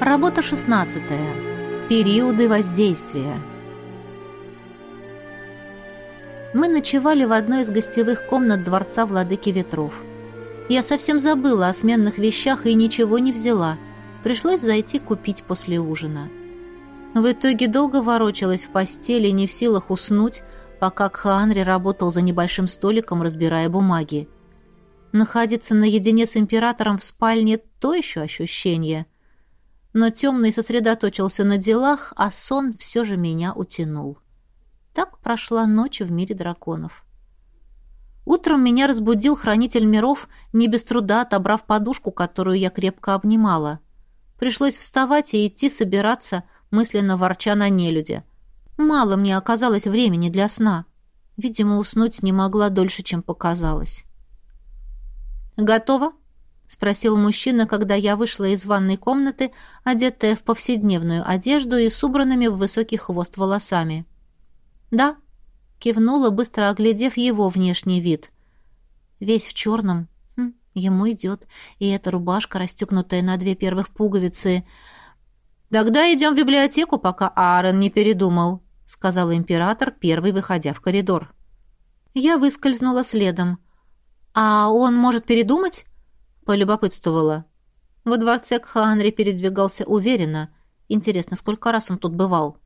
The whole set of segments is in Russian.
Работа 16. Периоды воздействия. Мы ночевали в одной из гостевых комнат дворца Владыки Ветров. Я совсем забыла о сменных вещах и ничего не взяла. Пришлось зайти купить после ужина. В итоге долго ворочалась в постели, не в силах уснуть, пока Кхаанри работал за небольшим столиком, разбирая бумаги. Находиться наедине с императором в спальне – то еще ощущение. Но темный сосредоточился на делах, а сон все же меня утянул. Так прошла ночь в мире драконов. Утром меня разбудил хранитель миров, не без труда отобрав подушку, которую я крепко обнимала. Пришлось вставать и идти собираться, мысленно ворча на нелюде. Мало мне оказалось времени для сна. Видимо, уснуть не могла дольше, чем показалось. «Готово?» — спросил мужчина, когда я вышла из ванной комнаты, одетая в повседневную одежду и с убранными в высокий хвост волосами. «Да», — кивнула, быстро оглядев его внешний вид. «Весь в черном. Хм, ему идет. И эта рубашка, расстегнутая на две первых пуговицы. «Тогда идем в библиотеку, пока Аарон не передумал», — сказал император, первый выходя в коридор. Я выскользнула следом. «А он может передумать?» — полюбопытствовала. Во дворце Кхаанри передвигался уверенно. Интересно, сколько раз он тут бывал?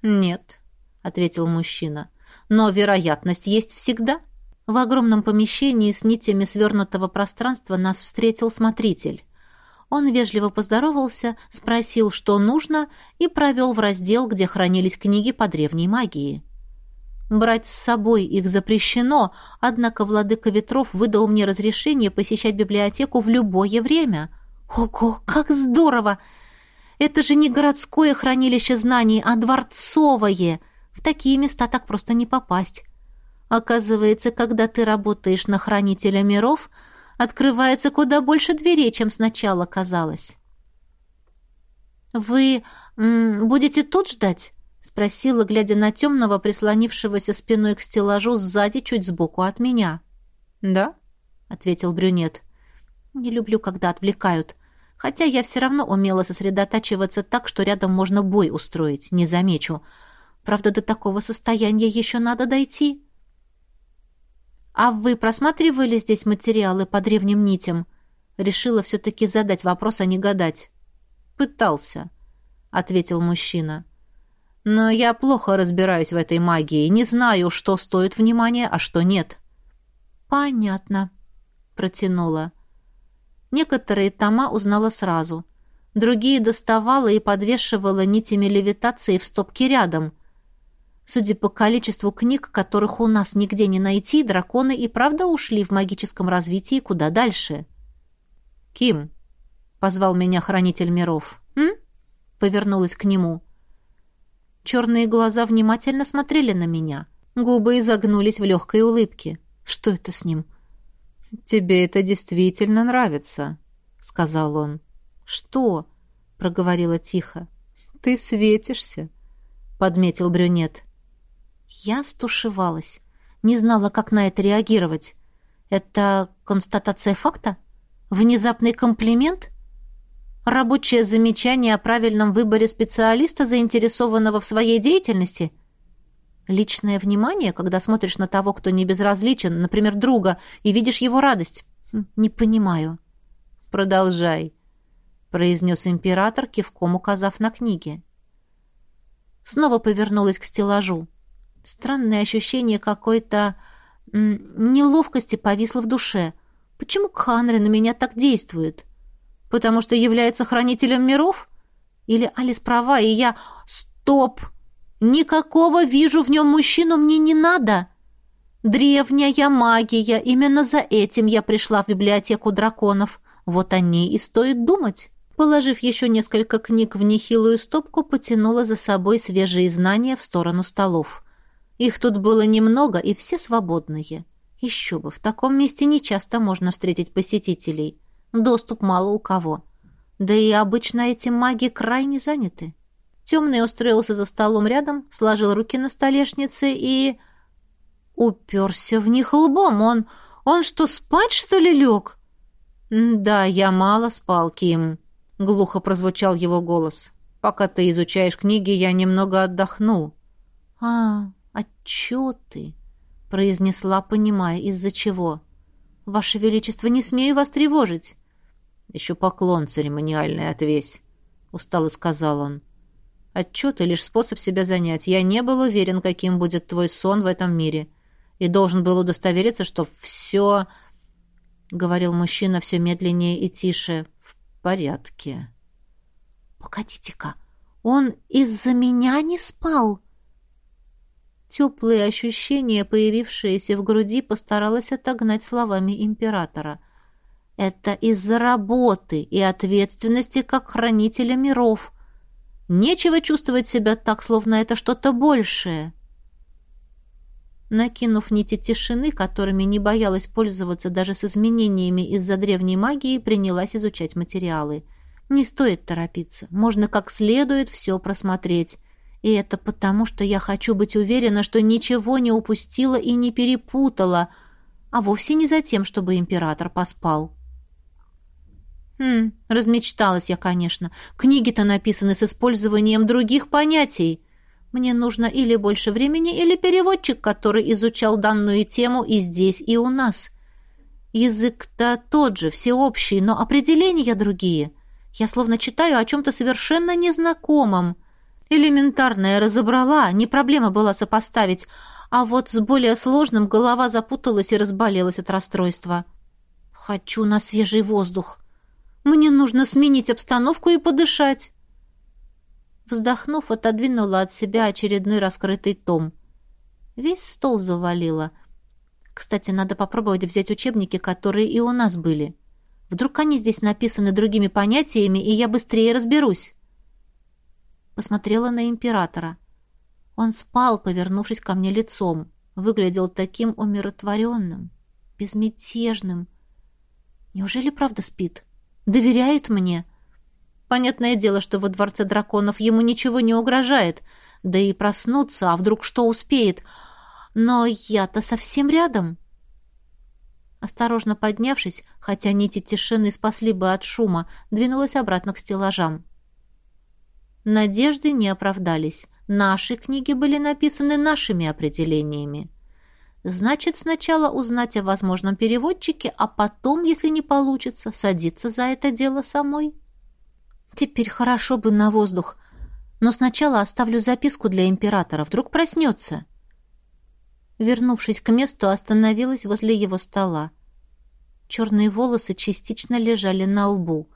«Нет», — ответил мужчина. «Но вероятность есть всегда». В огромном помещении с нитями свернутого пространства нас встретил смотритель. Он вежливо поздоровался, спросил, что нужно, и провел в раздел, где хранились книги по древней магии. Брать с собой их запрещено, однако владыка ветров выдал мне разрешение посещать библиотеку в любое время. Ого, как здорово! Это же не городское хранилище знаний, а дворцовое. В такие места так просто не попасть. Оказывается, когда ты работаешь на хранителя миров, открывается куда больше дверей, чем сначала казалось. «Вы будете тут ждать?» Спросила, глядя на темного, прислонившегося спиной к стеллажу сзади, чуть сбоку от меня. «Да?» — ответил брюнет. «Не люблю, когда отвлекают. Хотя я все равно умела сосредотачиваться так, что рядом можно бой устроить, не замечу. Правда, до такого состояния еще надо дойти». «А вы просматривали здесь материалы по древним нитям?» Решила все-таки задать вопрос, а не гадать. «Пытался», — ответил мужчина. Но я плохо разбираюсь в этой магии, не знаю, что стоит внимания, а что нет. Понятно, протянула. Некоторые тома узнала сразу. Другие доставала и подвешивала нитями левитации в стопке рядом. Судя по количеству книг, которых у нас нигде не найти, драконы и правда ушли в магическом развитии куда дальше. «Ким», — позвал меня хранитель миров. «М?» — повернулась к нему. Черные глаза внимательно смотрели на меня. Губы изогнулись в легкой улыбке. Что это с ним? «Тебе это действительно нравится», — сказал он. «Что?» — проговорила тихо. «Ты светишься», — подметил брюнет. Я стушевалась. Не знала, как на это реагировать. Это констатация факта? Внезапный комплимент? Рабочее замечание о правильном выборе специалиста, заинтересованного в своей деятельности? Личное внимание, когда смотришь на того, кто не безразличен, например, друга, и видишь его радость? Хм, не понимаю. Продолжай, произнес император, кивком указав на книги. Снова повернулась к стеллажу. Странное ощущение какой-то неловкости повисло в душе. Почему Кханры на меня так действует? — Потому что является хранителем миров? Или Алис права, и я... Стоп! Никакого вижу в нем мужчину мне не надо. Древняя магия, именно за этим я пришла в библиотеку драконов. Вот о ней и стоит думать. Положив еще несколько книг в нехилую стопку, потянула за собой свежие знания в сторону столов. Их тут было немного, и все свободные. Еще бы, в таком месте нечасто можно встретить посетителей. Доступ мало у кого. Да и обычно эти маги крайне заняты. Темный устроился за столом рядом, сложил руки на столешнице и... Уперся в них лбом. Он... Он что, спать, что ли, лег? Да, я мало спал, Ким. — глухо прозвучал его голос. «Пока ты изучаешь книги, я немного отдохну». «А, отчеты», — произнесла, понимая, из-за чего. «Ваше Величество, не смею вас тревожить». «Еще поклон церемониальный отвесь», — устало сказал он. «Отчеты — лишь способ себя занять. Я не был уверен, каким будет твой сон в этом мире, и должен был удостовериться, что все...» — говорил мужчина все медленнее и тише. «В порядке». «Погодите-ка, он из-за меня не спал?» Теплые ощущения, появившиеся в груди, постаралась отогнать словами императора — это из-за работы и ответственности как хранителя миров. Нечего чувствовать себя так, словно это что-то большее. Накинув нити тишины, которыми не боялась пользоваться даже с изменениями из-за древней магии, принялась изучать материалы. Не стоит торопиться. Можно как следует все просмотреть. И это потому, что я хочу быть уверена, что ничего не упустила и не перепутала, а вовсе не за тем, чтобы император поспал. Хм, размечталась я, конечно. Книги-то написаны с использованием других понятий. Мне нужно или больше времени, или переводчик, который изучал данную тему и здесь, и у нас. Язык-то тот же, всеобщий, но определения другие. Я словно читаю о чем-то совершенно незнакомом. Элементарное разобрала, не проблема была сопоставить, а вот с более сложным голова запуталась и разболелась от расстройства. Хочу на свежий воздух. Мне нужно сменить обстановку и подышать. Вздохнув, отодвинула от себя очередной раскрытый том. Весь стол завалила. Кстати, надо попробовать взять учебники, которые и у нас были. Вдруг они здесь написаны другими понятиями, и я быстрее разберусь. Посмотрела на императора. Он спал, повернувшись ко мне лицом. Выглядел таким умиротворенным, безмятежным. Неужели правда спит? — Доверяет мне. Понятное дело, что во дворце драконов ему ничего не угрожает. Да и проснуться, а вдруг что успеет. Но я-то совсем рядом. Осторожно поднявшись, хотя нити тишины спасли бы от шума, двинулась обратно к стеллажам. Надежды не оправдались. Наши книги были написаны нашими определениями. Значит, сначала узнать о возможном переводчике, а потом, если не получится, садиться за это дело самой. Теперь хорошо бы на воздух, но сначала оставлю записку для императора, вдруг проснется. Вернувшись к месту, остановилась возле его стола. Черные волосы частично лежали на лбу.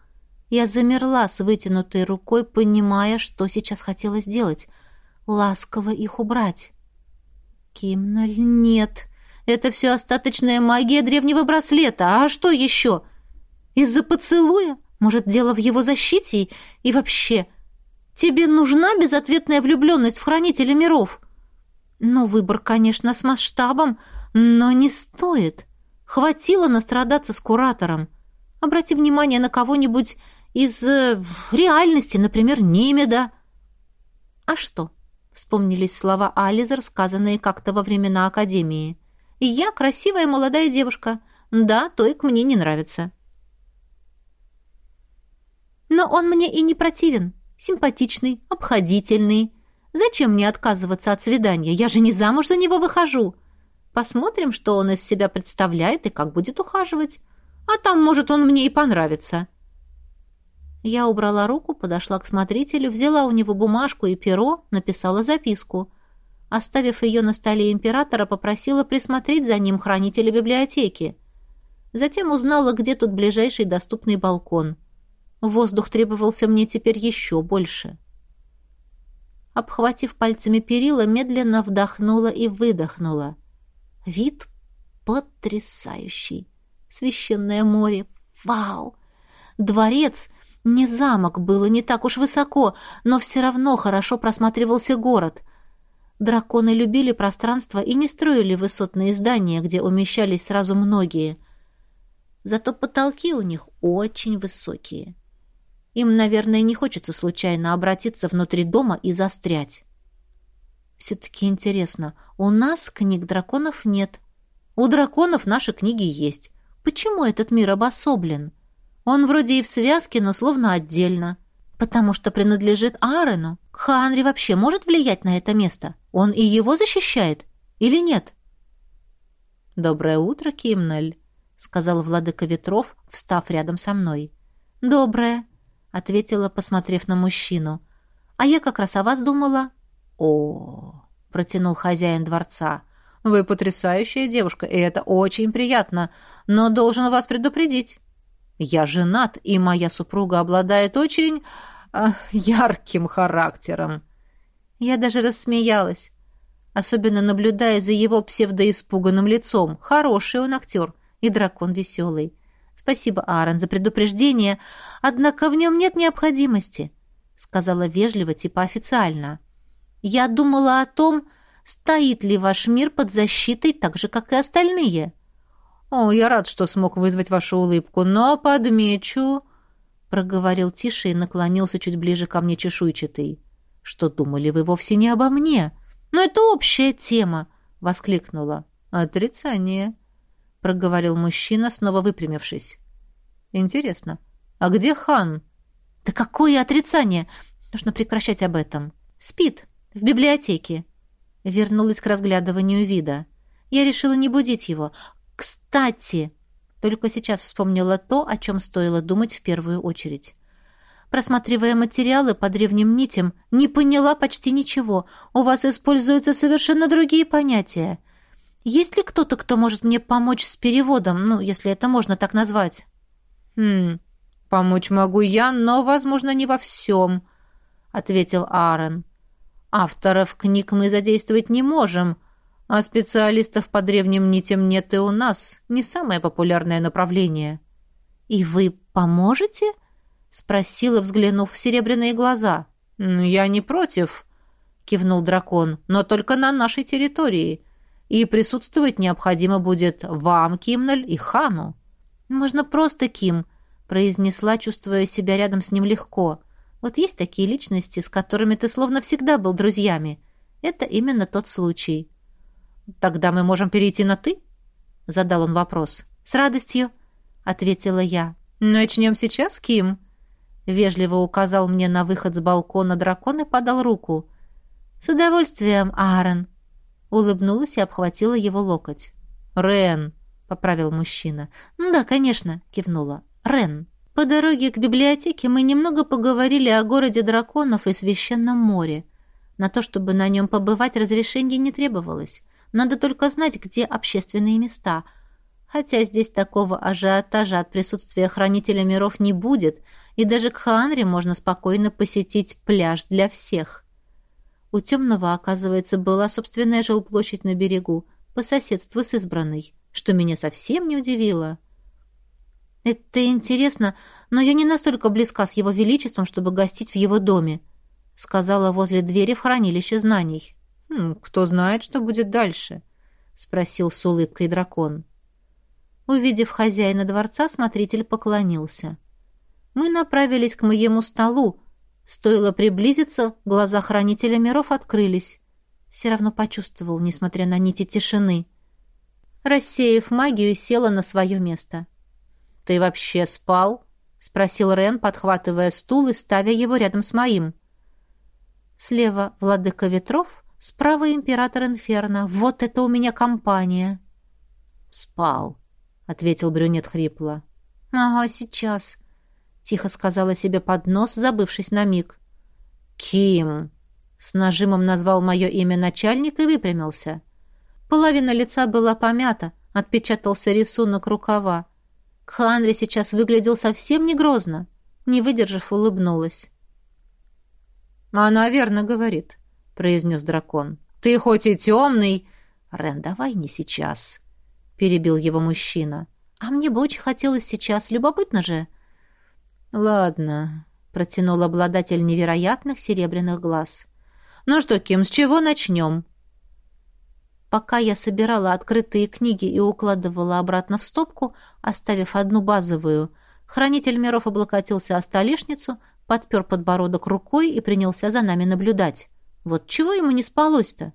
Я замерла с вытянутой рукой, понимая, что сейчас хотела сделать. Ласково их убрать. Кимналь, нет. Это все остаточная магия древнего браслета. А что еще? Из-за поцелуя? Может, дело в его защите? И вообще, тебе нужна безответная влюбленность в хранителя миров? Ну, выбор, конечно, с масштабом, но не стоит. Хватило настрадаться с куратором. Обрати внимание на кого-нибудь из э, реальности, например, Немеда. А что? Вспомнились слова Ализер, сказанные как-то во времена Академии. «И я красивая молодая девушка. Да, Тойк мне не нравится». «Но он мне и не противен. Симпатичный, обходительный. Зачем мне отказываться от свидания? Я же не замуж за него выхожу. Посмотрим, что он из себя представляет и как будет ухаживать. А там, может, он мне и понравится». Я убрала руку, подошла к смотрителю, взяла у него бумажку и перо, написала записку. Оставив ее на столе императора, попросила присмотреть за ним хранителя библиотеки. Затем узнала, где тут ближайший доступный балкон. Воздух требовался мне теперь еще больше. Обхватив пальцами перила, медленно вдохнула и выдохнула. Вид потрясающий. Священное море. Вау! Дворец — не замок было не так уж высоко, но все равно хорошо просматривался город. Драконы любили пространство и не строили высотные здания, где умещались сразу многие. Зато потолки у них очень высокие. Им, наверное, не хочется случайно обратиться внутри дома и застрять. Все-таки интересно, у нас книг драконов нет. У драконов наши книги есть. Почему этот мир обособлен? Он вроде и в связке, но словно отдельно. Потому что принадлежит Аарону. Ханри вообще может влиять на это место? Он и его защищает? Или нет? «Доброе утро, Кимнель», — сказал владыка ветров, встав рядом со мной. «Доброе», — ответила, посмотрев на мужчину. «А я как раз о вас думала». «О, — протянул хозяин дворца, — вы потрясающая девушка, и это очень приятно, но должен вас предупредить. Я женат, и моя супруга обладает очень э, ярким характером. Я даже рассмеялась, особенно наблюдая за его псевдоиспуганным лицом. Хороший он актер и дракон веселый. Спасибо, Аарон, за предупреждение, однако в нем нет необходимости, сказала вежливо, типа официально. Я думала о том, стоит ли ваш мир под защитой так же, как и остальные. «О, я рад, что смог вызвать вашу улыбку, но подмечу...» Проговорил тише и наклонился чуть ближе ко мне чешуйчатый. «Что думали вы вовсе не обо мне?» «Но это общая тема!» — воскликнула. «Отрицание», — проговорил мужчина, снова выпрямившись. «Интересно, а где хан?» «Да какое отрицание! Нужно прекращать об этом. Спит, в библиотеке». Вернулась к разглядыванию вида. Я решила не будить его. Кстати, только сейчас вспомнила то, о чем стоило думать в первую очередь. Просматривая материалы по древним нитям, не поняла почти ничего. У вас используются совершенно другие понятия. Есть ли кто-то, кто может мне помочь с переводом, ну, если это можно так назвать? Хм, помочь могу я, но, возможно, не во всем, ответил Аарон. Авторов книг мы задействовать не можем, а специалистов по древним нитям нет и у нас. Не самое популярное направление. И вы поможете? спросила, взглянув в серебряные глаза. Я не против, кивнул дракон, но только на нашей территории. И присутствовать необходимо будет вам, Кимнель, и Хану. Можно просто Ким, произнесла, чувствуя себя рядом с ним легко. Вот есть такие личности, с которыми ты словно всегда был друзьями. Это именно тот случай. «Тогда мы можем перейти на «ты»?» — задал он вопрос. «С радостью», — ответила я. «Начнем сейчас, Ким?» Вежливо указал мне на выход с балкона дракон и подал руку. «С удовольствием, Аарон!» Улыбнулась и обхватила его локоть. «Рен!» — поправил мужчина. «Да, конечно», — кивнула. «Рен». По дороге к библиотеке мы немного поговорили о городе драконов и священном море. На то, чтобы на нем побывать, разрешения не требовалось. Надо только знать, где общественные места. Хотя здесь такого ажиотажа от присутствия хранителя миров не будет, и даже к Хаанре можно спокойно посетить пляж для всех. У темного, оказывается, была собственная жилплощадь на берегу, по соседству с избранной, что меня совсем не удивило. «Это интересно, но я не настолько близка с его величеством, чтобы гостить в его доме», сказала возле двери в хранилище знаний. «Хм, «Кто знает, что будет дальше?» — спросил с улыбкой дракон. Увидев хозяина дворца, смотритель поклонился. Мы направились к моему столу. Стоило приблизиться, глаза хранителя миров открылись. Все равно почувствовал, несмотря на нити тишины. Рассеяв магию, села на свое место. «Ты вообще спал?» — спросил Рен, подхватывая стул и ставя его рядом с моим. Слева — владыка ветров, Справа император Инферно. Вот это у меня компания. Спал, ответил брюнет хрипло. Ага, сейчас, тихо сказала себе под нос, забывшись на миг. Ким, с нажимом назвал мое имя начальник и выпрямился. Половина лица была помята, отпечатался рисунок рукава. Кханри сейчас выглядел совсем не грозно. Не выдержав, улыбнулась. «Она верно говорит», произнес дракон. «Ты хоть и темный...» «Рен, давай не сейчас», — перебил его мужчина. «А мне бы очень хотелось сейчас, любопытно же». «Ладно», — протянул обладатель невероятных серебряных глаз. «Ну что, Ким, с чего начнем?» Пока я собирала открытые книги и укладывала обратно в стопку, оставив одну базовую, хранитель миров облокотился о столешницу, подпер подбородок рукой и принялся за нами наблюдать. Вот чего ему не спалось-то?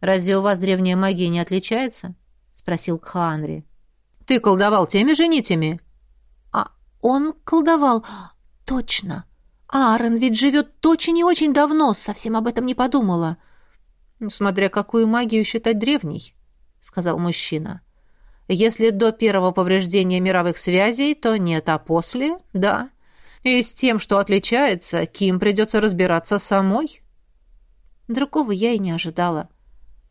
«Разве у вас древняя магия не отличается?» — спросил Кхаанри. «Ты колдовал теми же нитями?» он колдовал. Точно. Аарон ведь живет очень и очень давно, совсем об этом не подумала. «Ну, смотря какую магию считать древней, сказал мужчина. Если до первого повреждения мировых связей, то нет, а после — да. И с тем, что отличается, Ким придется разбираться самой. Другого я и не ожидала.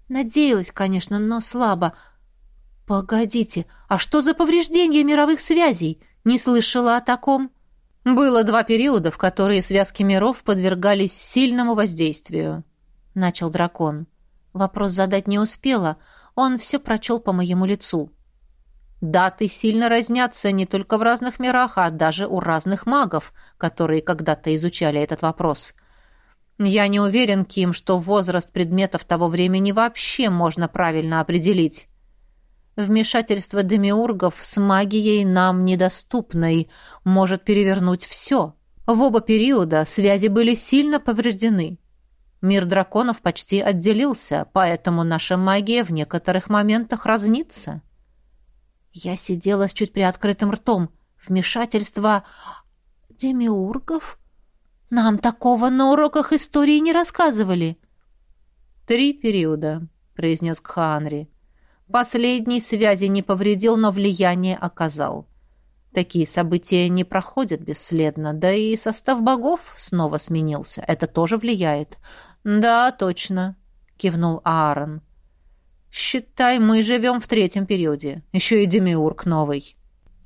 Надеялась, конечно, но слабо. Погодите, а что за повреждение мировых связей? Не слышала о таком. Было два периода, в которые связки миров подвергались сильному воздействию, начал дракон. Вопрос задать не успела. Он все прочел по моему лицу. Даты сильно разнятся не только в разных мирах, а даже у разных магов, которые когда-то изучали этот вопрос. Я не уверен, Ким, что возраст предметов того времени вообще можно правильно определить. Вмешательство демиургов с магией нам недоступной может перевернуть все. В оба периода связи были сильно повреждены. Мир драконов почти отделился, поэтому наша магия в некоторых моментах разнится. Я сидела с чуть приоткрытым ртом. Вмешательство демиургов? Нам такого на уроках истории не рассказывали. Три периода, произнес Кхаанри. Последний связи не повредил, но влияние оказал. Такие события не проходят бесследно, да и состав богов снова сменился. Это тоже влияет. Да, точно, кивнул Аарон. «Считай, мы живем в третьем периоде. Еще и демиург новый».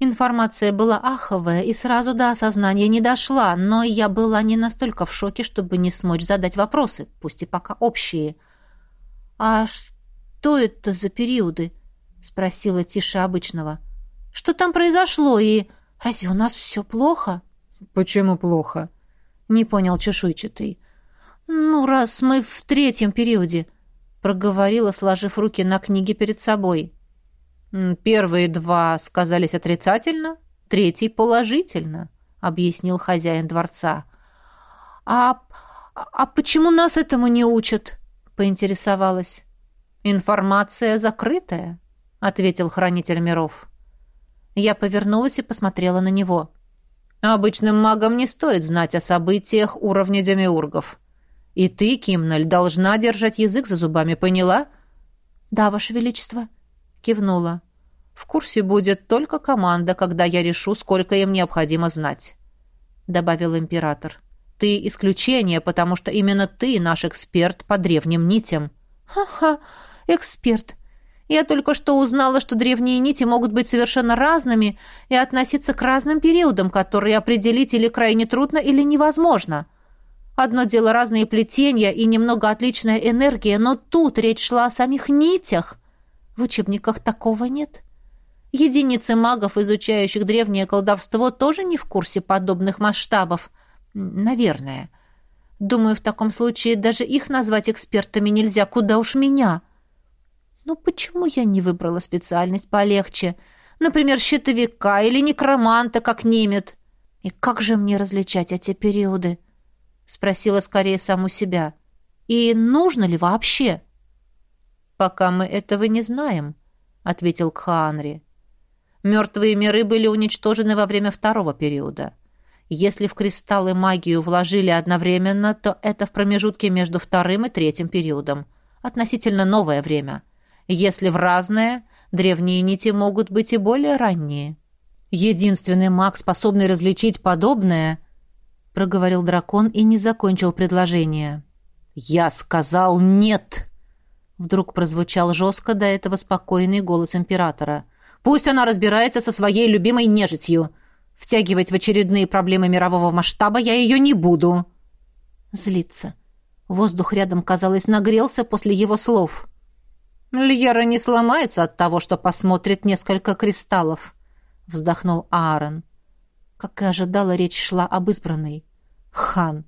Информация была аховая и сразу до осознания не дошла, но я была не настолько в шоке, чтобы не смочь задать вопросы, пусть и пока общие. «А что это за периоды?» — спросила тише обычного. «Что там произошло, и разве у нас все плохо?» «Почему плохо?» — не понял чешуйчатый. «Ну, раз мы в третьем периоде», проговорила, сложив руки на книге перед собой. «Первые два сказались отрицательно, третий положительно», — объяснил хозяин дворца. «А, а почему нас этому не учат?» — поинтересовалась. «Информация закрытая», — ответил хранитель миров. Я повернулась и посмотрела на него. «Обычным магам не стоит знать о событиях уровня демиургов. И ты, Кимналь, должна держать язык за зубами, поняла? Да, ваше величество, кивнула. В курсе будет только команда, когда я решу, сколько им необходимо знать, добавил император. Ты исключение, потому что именно ты наш эксперт по древним нитям. Ха-ха, эксперт. Я только что узнала, что древние нити могут быть совершенно разными и относиться к разным периодам, которые определить или крайне трудно, или невозможно. — Одно дело разные плетения и немного отличная энергия, но тут речь шла о самих нитях. В учебниках такого нет. Единицы магов, изучающих древнее колдовство, тоже не в курсе подобных масштабов. Наверное. Думаю, в таком случае даже их назвать экспертами нельзя, куда уж меня. Ну почему я не выбрала специальность полегче? Например, щитовика или некроманта, как немет? И как же мне различать эти периоды? — Спросила скорее саму себя. И нужно ли вообще? Пока мы этого не знаем, ответил Кхаанри. Мертвые миры были уничтожены во время второго периода. Если в кристаллы магию вложили одновременно, то это в промежутке между вторым и третьим периодом. Относительно новое время. Если в разное, древние нити могут быть и более ранние. Единственный маг, способный различить подобное —— проговорил дракон и не закончил предложение. «Я сказал нет!» Вдруг прозвучал жестко до этого спокойный голос императора. «Пусть она разбирается со своей любимой нежитью. Втягивать в очередные проблемы мирового масштаба я ее не буду». Злиться. Воздух рядом, казалось, нагрелся после его слов. «Льера не сломается от того, что посмотрит несколько кристаллов», — вздохнул Аарон. Как и ожидала, речь шла об избранной. Хан.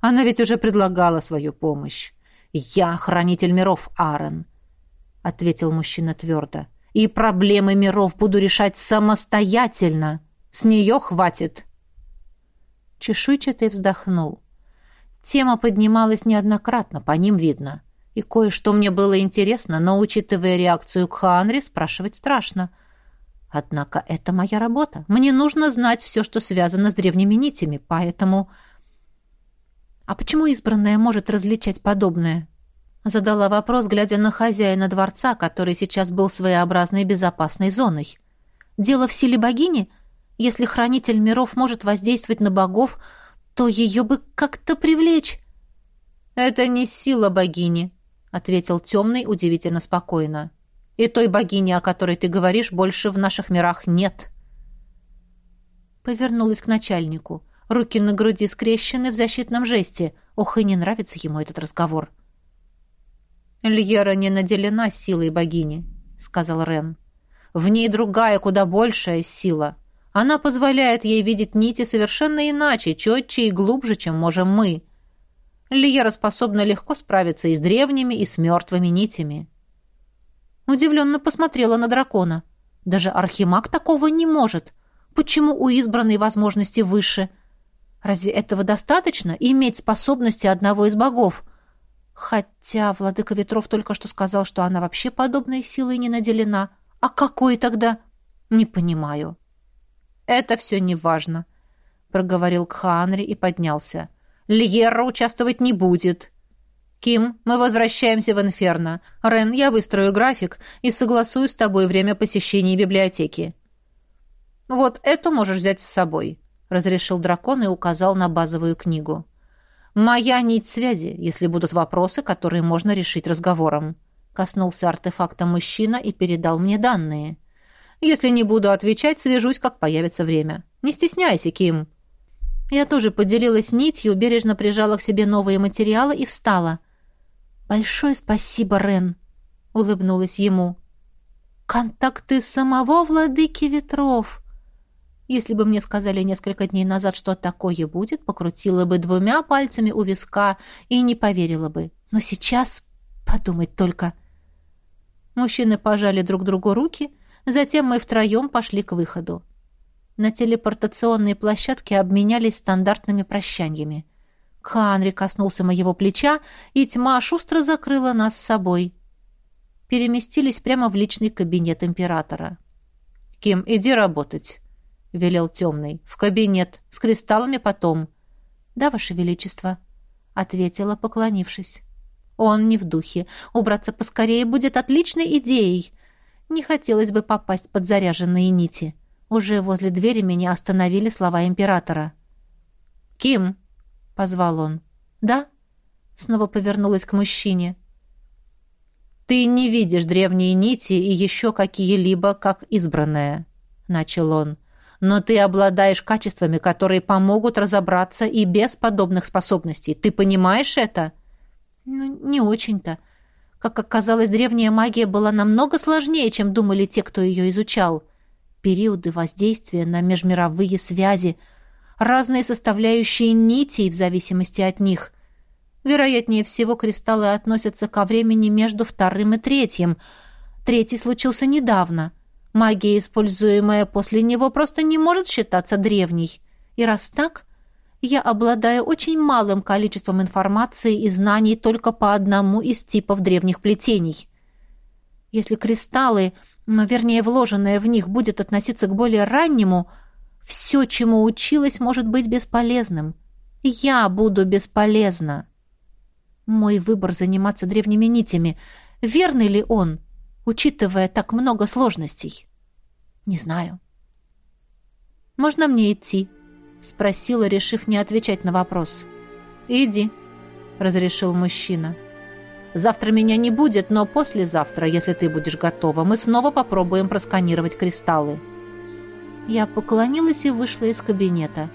Она ведь уже предлагала свою помощь. «Я хранитель миров, Аарон», — ответил мужчина твердо. «И проблемы миров буду решать самостоятельно. С нее хватит». Чешуйчатый вздохнул. Тема поднималась неоднократно, по ним видно. И кое-что мне было интересно, но, учитывая реакцию к Хаанри, спрашивать страшно. Однако это моя работа. Мне нужно знать все, что связано с древними нитями, поэтому... А почему избранная может различать подобное? Задала вопрос, глядя на хозяина дворца, который сейчас был своеобразной безопасной зоной. Дело в силе богини? Если хранитель миров может воздействовать на богов, то ее бы как-то привлечь. «Это не сила богини», — ответил темный удивительно спокойно. «И той богини, о которой ты говоришь, больше в наших мирах нет». Повернулась к начальнику. Руки на груди скрещены в защитном жесте. Ох, и не нравится ему этот разговор. «Льера не наделена силой богини», — сказал Рен. «В ней другая, куда большая сила. Она позволяет ей видеть нити совершенно иначе, четче и глубже, чем можем мы. Лиера способна легко справиться и с древними, и с мертвыми нитями». Удивленно посмотрела на дракона. «Даже архимаг такого не может. Почему у избранной возможности выше?» Разве этого достаточно иметь способности одного из богов? Хотя владыка ветров только что сказал, что она вообще подобной силой не наделена. А какой тогда? Не понимаю. Это все не важно, проговорил Кхаанри и поднялся. Льерра участвовать не будет. Ким, мы возвращаемся в Инферно. Рен, я выстрою график и согласую с тобой время посещения библиотеки. Вот эту можешь взять с собой. — разрешил дракон и указал на базовую книгу. «Моя нить связи, если будут вопросы, которые можно решить разговором». Коснулся артефакта мужчина и передал мне данные. «Если не буду отвечать, свяжусь, как появится время. Не стесняйся, Ким». Я тоже поделилась нитью, бережно прижала к себе новые материалы и встала. «Большое спасибо, Рен», — улыбнулась ему. «Контакты самого владыки ветров», если бы мне сказали несколько дней назад, что такое будет, покрутила бы двумя пальцами у виска и не поверила бы. Но сейчас подумать только. Мужчины пожали друг другу руки, затем мы втроем пошли к выходу. На телепортационной площадке обменялись стандартными прощаниями. Ханри коснулся моего плеча, и тьма шустро закрыла нас с собой. Переместились прямо в личный кабинет императора. «Ким, иди работать», — велел темный. «В кабинет. С кристаллами потом». «Да, ваше величество», — ответила, поклонившись. «Он не в духе. Убраться поскорее будет отличной идеей. Не хотелось бы попасть под заряженные нити. Уже возле двери меня остановили слова императора». «Ким!» — позвал он. «Да?» — снова повернулась к мужчине. «Ты не видишь древние нити и еще какие-либо, как избранная», — начал он но ты обладаешь качествами, которые помогут разобраться и без подобных способностей. Ты понимаешь это? Ну, не очень-то. Как оказалось, древняя магия была намного сложнее, чем думали те, кто ее изучал. Периоды воздействия на межмировые связи, разные составляющие нитей в зависимости от них. Вероятнее всего, кристаллы относятся ко времени между вторым и третьим. Третий случился недавно — Магия, используемая после него, просто не может считаться древней. И раз так, я обладаю очень малым количеством информации и знаний только по одному из типов древних плетений. Если кристаллы, вернее, вложенное в них, будет относиться к более раннему, все, чему училась, может быть бесполезным. Я буду бесполезна. Мой выбор заниматься древними нитями, верный ли он, учитывая так много сложностей? Не знаю. «Можно мне идти?» — спросила, решив не отвечать на вопрос. «Иди», — разрешил мужчина. «Завтра меня не будет, но послезавтра, если ты будешь готова, мы снова попробуем просканировать кристаллы». Я поклонилась и вышла из кабинета.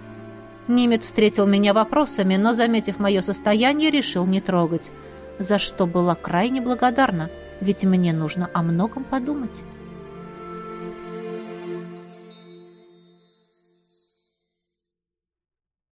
Нимет встретил меня вопросами, но, заметив мое состояние, решил не трогать, за что была крайне благодарна, ведь мне нужно о многом подумать.